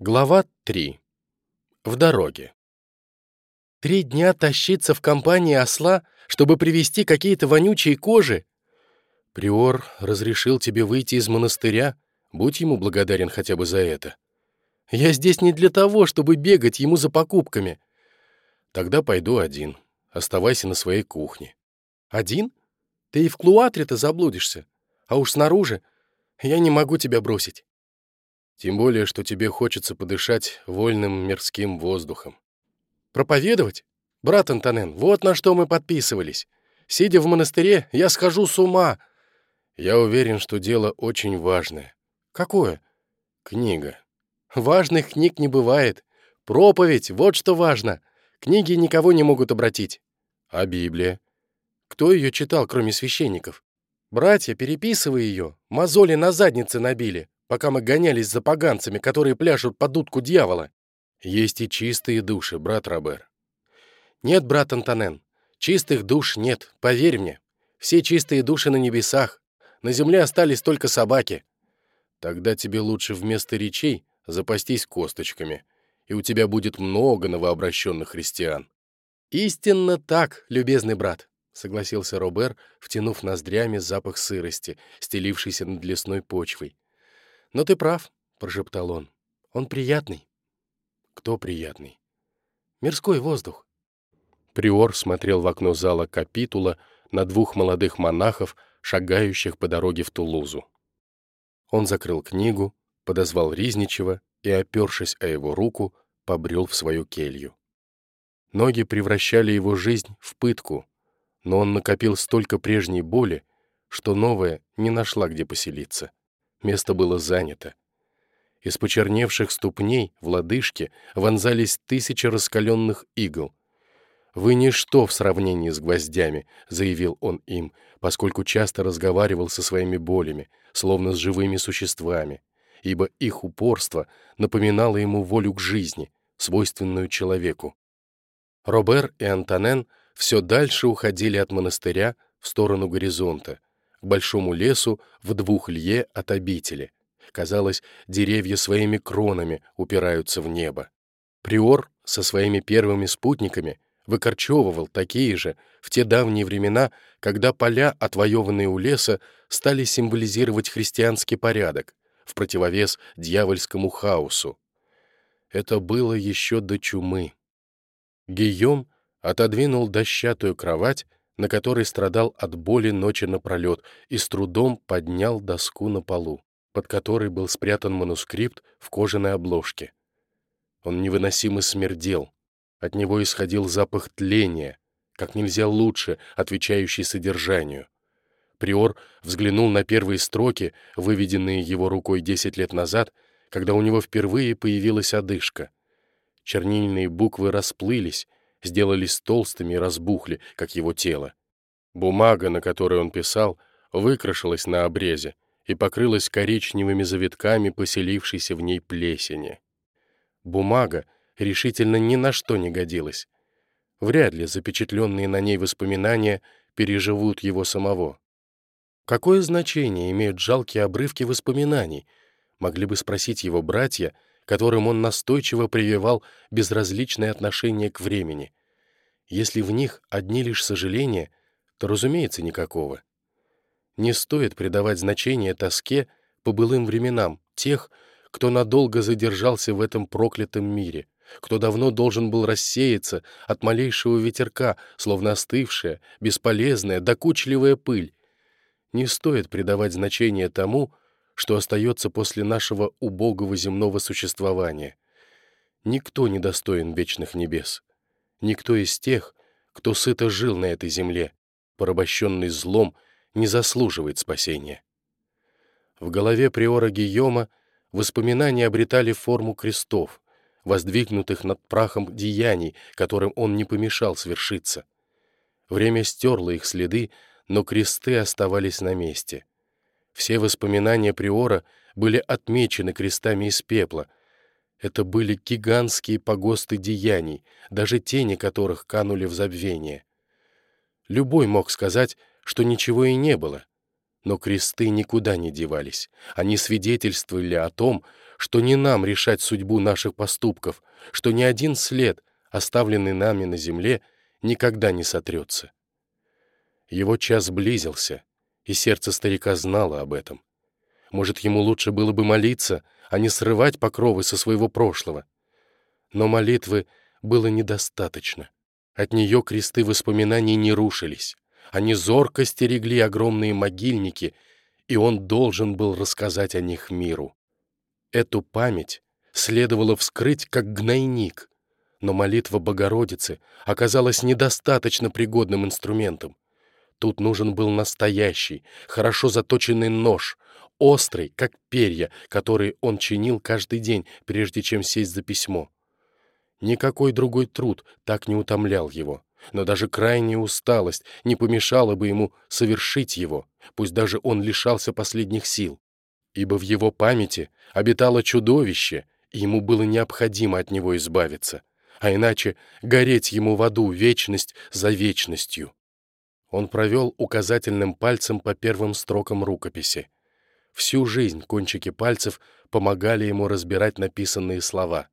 Глава 3. В дороге. Три дня тащиться в компании осла, чтобы привезти какие-то вонючие кожи? Приор разрешил тебе выйти из монастыря, будь ему благодарен хотя бы за это. Я здесь не для того, чтобы бегать ему за покупками. Тогда пойду один. Оставайся на своей кухне. Один? Ты и в клуатре-то заблудишься. А уж снаружи я не могу тебя бросить. Тем более, что тебе хочется подышать вольным мирским воздухом. Проповедовать? Брат Антонен, вот на что мы подписывались. Сидя в монастыре, я схожу с ума. Я уверен, что дело очень важное. Какое? Книга. Важных книг не бывает. Проповедь, вот что важно. Книги никого не могут обратить. А Библия? Кто ее читал, кроме священников? Братья, переписывая ее, мозоли на заднице набили пока мы гонялись за поганцами, которые пляшут под дудку дьявола. Есть и чистые души, брат Робер. Нет, брат Антонен, чистых душ нет, поверь мне. Все чистые души на небесах. На земле остались только собаки. Тогда тебе лучше вместо речей запастись косточками, и у тебя будет много новообращенных христиан. Истинно так, любезный брат, согласился Робер, втянув ноздрями запах сырости, стелившийся над лесной почвой. «Но ты прав», — прошептал он. «Он приятный». «Кто приятный?» «Мирской воздух». Приор смотрел в окно зала капитула на двух молодых монахов, шагающих по дороге в Тулузу. Он закрыл книгу, подозвал Riзничева и, опершись о его руку, побрел в свою келью. Ноги превращали его жизнь в пытку, но он накопил столько прежней боли, что новая не нашла где поселиться. Место было занято. Из почерневших ступней в лодыжке вонзались тысячи раскаленных игл. «Вы ничто в сравнении с гвоздями», — заявил он им, поскольку часто разговаривал со своими болями, словно с живыми существами, ибо их упорство напоминало ему волю к жизни, свойственную человеку. Робер и Антонен все дальше уходили от монастыря в сторону горизонта, к большому лесу в двух лье от обители. Казалось, деревья своими кронами упираются в небо. Приор со своими первыми спутниками выкорчевывал такие же в те давние времена, когда поля, отвоеванные у леса, стали символизировать христианский порядок, в противовес дьявольскому хаосу. Это было еще до чумы. Гийом отодвинул дощатую кровать на которой страдал от боли ночи напролет, и с трудом поднял доску на полу, под которой был спрятан манускрипт в кожаной обложке. Он невыносимо смердел. От него исходил запах тления, как нельзя лучше отвечающий содержанию. Приор взглянул на первые строки, выведенные его рукой десять лет назад, когда у него впервые появилась одышка. Чернильные буквы расплылись, сделались толстыми и разбухли, как его тело. Бумага, на которой он писал, выкрашилась на обрезе и покрылась коричневыми завитками поселившейся в ней плесени. Бумага решительно ни на что не годилась. Вряд ли запечатленные на ней воспоминания переживут его самого. Какое значение имеют жалкие обрывки воспоминаний, могли бы спросить его братья, которым он настойчиво прививал безразличное отношение к времени. Если в них одни лишь сожаления, то, разумеется, никакого. Не стоит придавать значение тоске по былым временам тех, кто надолго задержался в этом проклятом мире, кто давно должен был рассеяться от малейшего ветерка, словно остывшая, бесполезная, докучливая пыль. Не стоит придавать значение тому, что остается после нашего убогого земного существования. Никто не достоин вечных небес. Никто из тех, кто сыто жил на этой земле, порабощенный злом, не заслуживает спасения. В голове приора Гийома воспоминания обретали форму крестов, воздвигнутых над прахом деяний, которым он не помешал свершиться. Время стерло их следы, но кресты оставались на месте. Все воспоминания Приора были отмечены крестами из пепла. Это были гигантские погосты деяний, даже тени которых канули в забвение. Любой мог сказать, что ничего и не было. Но кресты никуда не девались. Они свидетельствовали о том, что не нам решать судьбу наших поступков, что ни один след, оставленный нами на земле, никогда не сотрется. Его час близился, и сердце старика знало об этом. Может, ему лучше было бы молиться, а не срывать покровы со своего прошлого. Но молитвы было недостаточно. От нее кресты воспоминаний не рушились. Они зорко стерегли огромные могильники, и он должен был рассказать о них миру. Эту память следовало вскрыть как гнойник, но молитва Богородицы оказалась недостаточно пригодным инструментом. Тут нужен был настоящий, хорошо заточенный нож, острый, как перья, которые он чинил каждый день, прежде чем сесть за письмо. Никакой другой труд так не утомлял его, но даже крайняя усталость не помешала бы ему совершить его, пусть даже он лишался последних сил. Ибо в его памяти обитало чудовище, и ему было необходимо от него избавиться, а иначе гореть ему в аду вечность за вечностью. Он провел указательным пальцем по первым строкам рукописи. Всю жизнь кончики пальцев помогали ему разбирать написанные слова.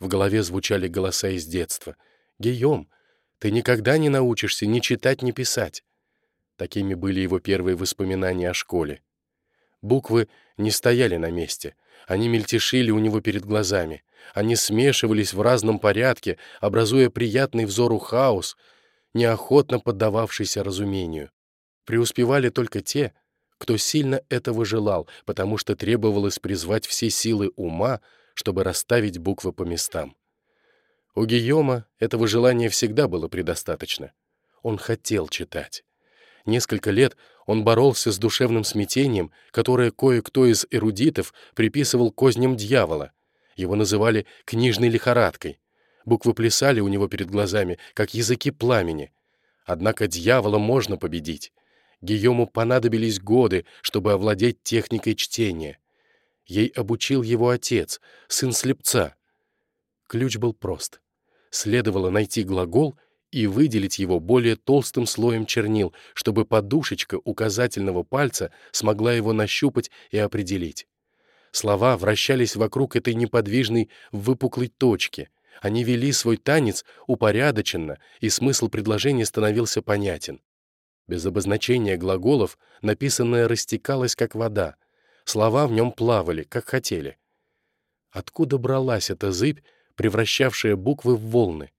В голове звучали голоса из детства. «Гийом, ты никогда не научишься ни читать, ни писать». Такими были его первые воспоминания о школе. Буквы не стояли на месте. Они мельтешили у него перед глазами. Они смешивались в разном порядке, образуя приятный взору хаос — неохотно поддававшийся разумению. Преуспевали только те, кто сильно этого желал, потому что требовалось призвать все силы ума, чтобы расставить буквы по местам. У Гийома этого желания всегда было предостаточно. Он хотел читать. Несколько лет он боролся с душевным смятением, которое кое-кто из эрудитов приписывал козням дьявола. Его называли «книжной лихорадкой». Буквы плясали у него перед глазами, как языки пламени. Однако дьявола можно победить. Гийому понадобились годы, чтобы овладеть техникой чтения. Ей обучил его отец, сын слепца. Ключ был прост. Следовало найти глагол и выделить его более толстым слоем чернил, чтобы подушечка указательного пальца смогла его нащупать и определить. Слова вращались вокруг этой неподвижной выпуклой точки — они вели свой танец упорядоченно, и смысл предложения становился понятен. Без обозначения глаголов написанное растекалось, как вода. Слова в нем плавали, как хотели. Откуда бралась эта зыбь, превращавшая буквы в волны?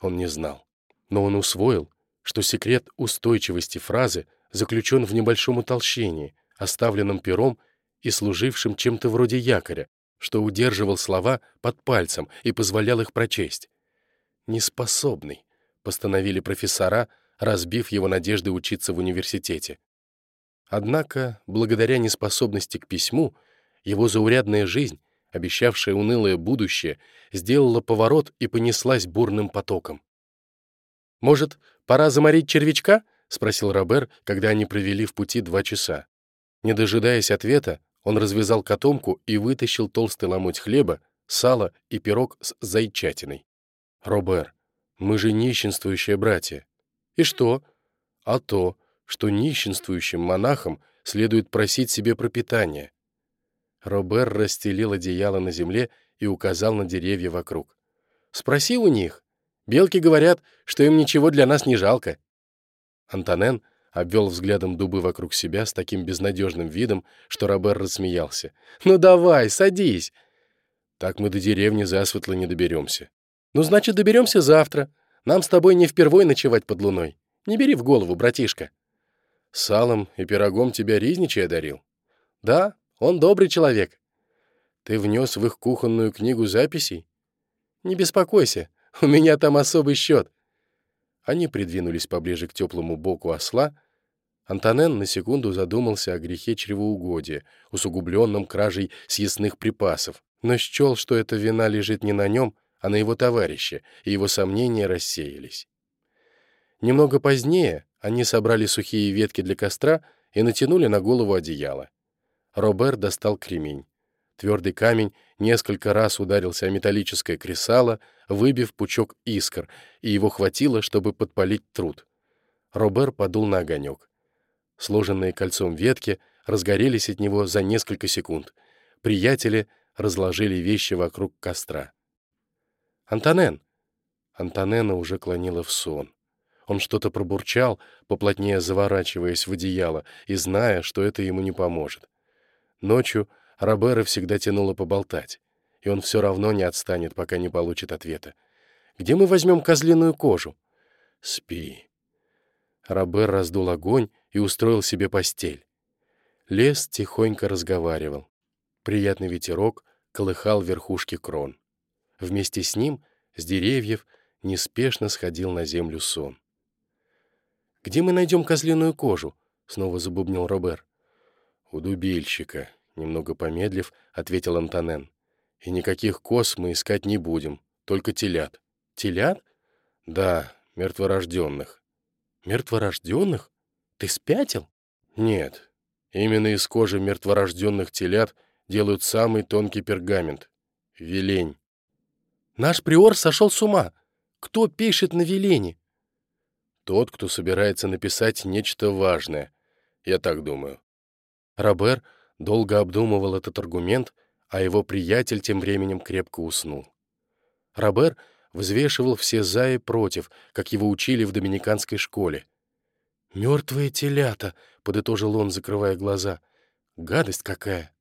Он не знал. Но он усвоил, что секрет устойчивости фразы заключен в небольшом утолщении, оставленном пером и служившем чем-то вроде якоря, что удерживал слова под пальцем и позволял их прочесть. «Неспособный», — постановили профессора, разбив его надежды учиться в университете. Однако, благодаря неспособности к письму, его заурядная жизнь, обещавшая унылое будущее, сделала поворот и понеслась бурным потоком. «Может, пора заморить червячка?» — спросил Робер, когда они провели в пути два часа. Не дожидаясь ответа, он развязал котомку и вытащил толстый ломоть хлеба, сало и пирог с зайчатиной. «Робер, мы же нищенствующие братья». «И что?» «А то, что нищенствующим монахам следует просить себе пропитание». Робер расстелил одеяло на земле и указал на деревья вокруг. «Спроси у них. Белки говорят, что им ничего для нас не жалко». Антонен обвел взглядом дубы вокруг себя с таким безнадежным видом, что Робер рассмеялся. «Ну давай, садись!» «Так мы до деревни засветло не доберемся». «Ну, значит, доберемся завтра. Нам с тобой не впервой ночевать под луной. Не бери в голову, братишка». «Салом и пирогом тебя Ризничий одарил?» «Да, он добрый человек». «Ты внес в их кухонную книгу записей?» «Не беспокойся, у меня там особый счет». Они придвинулись поближе к теплому боку осла, Антонен на секунду задумался о грехе чревоугодия, усугубленном кражей съестных припасов, но счел, что эта вина лежит не на нем, а на его товарище, и его сомнения рассеялись. Немного позднее они собрали сухие ветки для костра и натянули на голову одеяло. Робер достал кремень. Твердый камень несколько раз ударился о металлическое кресало, выбив пучок искр, и его хватило, чтобы подпалить труд. Робер подул на огонек. Сложенные кольцом ветки разгорелись от него за несколько секунд. Приятели разложили вещи вокруг костра. «Антонен!» Антонена уже клонила в сон. Он что-то пробурчал, поплотнее заворачиваясь в одеяло и зная, что это ему не поможет. Ночью Робера всегда тянуло поболтать, и он все равно не отстанет, пока не получит ответа. «Где мы возьмем козлиную кожу?» «Спи». Робер раздул огонь и устроил себе постель. Лес тихонько разговаривал. Приятный ветерок колыхал верхушки крон. Вместе с ним, с деревьев, неспешно сходил на землю сон. «Где мы найдем козлиную кожу?» — снова забубнил Робер. «У дубильщика», — немного помедлив, ответил Антонен. «И никаких коз мы искать не будем, только телят». «Телят?» «Да, мертворожденных». «Мертворожденных? Ты спятил?» «Нет. Именно из кожи мертворожденных телят делают самый тонкий пергамент — велень». «Наш приор сошел с ума. Кто пишет на велени?» «Тот, кто собирается написать нечто важное. Я так думаю». Робер долго обдумывал этот аргумент, а его приятель тем временем крепко уснул. Робер взвешивал все «за» и «против», как его учили в доминиканской школе. «Мертвые телята», — подытожил он, закрывая глаза. «Гадость какая!»